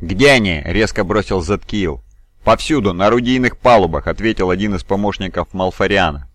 «Где они?» — резко бросил Заткиил. «Повсюду, на орудийных палубах», — ответил один из помощников Малфариана.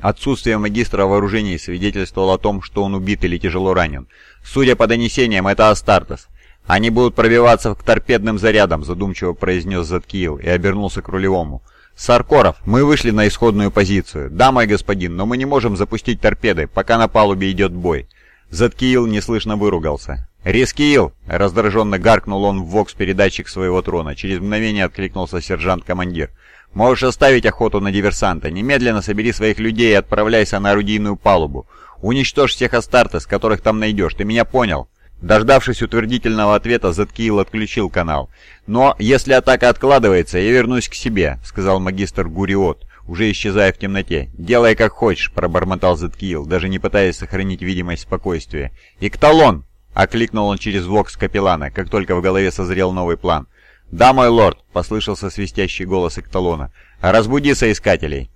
Отсутствие магистра вооружений свидетельствовало о том, что он убит или тяжело ранен. Судя по донесениям, это Астартес. «Они будут пробиваться к торпедным зарядам», — задумчиво произнес Заткиил и обернулся к рулевому. «Саркоров, мы вышли на исходную позицию. Да, мой господин, но мы не можем запустить торпеды, пока на палубе идет бой». Заткиил неслышно выругался. «Рискиил!» — раздраженно гаркнул он в вокс-передатчик своего трона. Через мгновение откликнулся сержант-командир. «Можешь оставить охоту на диверсанта. Немедленно собери своих людей и отправляйся на орудийную палубу. Уничтожь всех Астартес, которых там найдешь. Ты меня понял?» Дождавшись утвердительного ответа, Заткиил отключил канал. «Но если атака откладывается, я вернусь к себе», — сказал магистр Гуриот, уже исчезая в темноте. «Делай как хочешь», — пробормотал Заткиил, даже не пытаясь сохранить видимость спокойствия. «Икталон!» — окликнул он через вокс капеллана, как только в голове созрел новый план. «Да, мой лорд!» — послышался свистящий голос Икталона. «Разбуди соискателей!»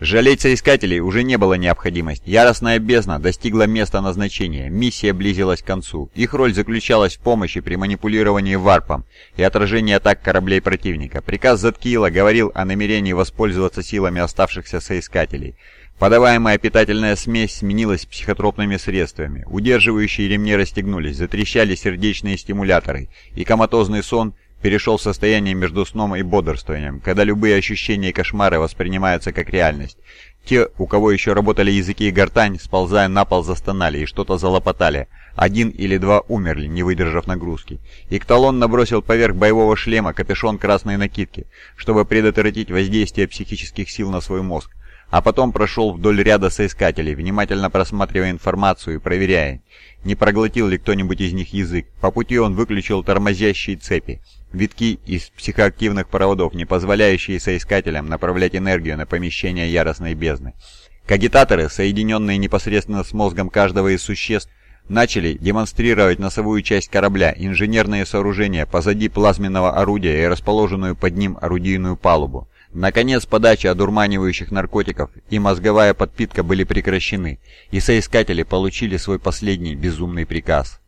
Жалеть соискателей уже не было необходимости. Яростная бездна достигла места назначения, миссия близилась к концу. Их роль заключалась в помощи при манипулировании варпом и отражении атак кораблей противника. Приказ Заткиила говорил о намерении воспользоваться силами оставшихся соискателей. Подаваемая питательная смесь сменилась психотропными средствами. Удерживающие ремни расстегнулись, затрещали сердечные стимуляторы, и коматозный сон – перешел в состояние между сном и бодрствованием, когда любые ощущения и кошмары воспринимаются как реальность. Те, у кого еще работали языки и гортань, сползая на пол, застонали и что-то залопотали. Один или два умерли, не выдержав нагрузки. Икталон набросил поверх боевого шлема капюшон красной накидки, чтобы предотвратить воздействие психических сил на свой мозг а потом прошел вдоль ряда соискателей, внимательно просматривая информацию и проверяя, не проглотил ли кто-нибудь из них язык. По пути он выключил тормозящие цепи, витки из психоактивных проводов, не позволяющие соискателям направлять энергию на помещение яростной бездны. Кагитаторы, соединенные непосредственно с мозгом каждого из существ, начали демонстрировать носовую часть корабля, инженерные сооружения позади плазменного орудия и расположенную под ним орудийную палубу. Наконец, подача одурманивающих наркотиков и мозговая подпитка были прекращены, и соискатели получили свой последний безумный приказ.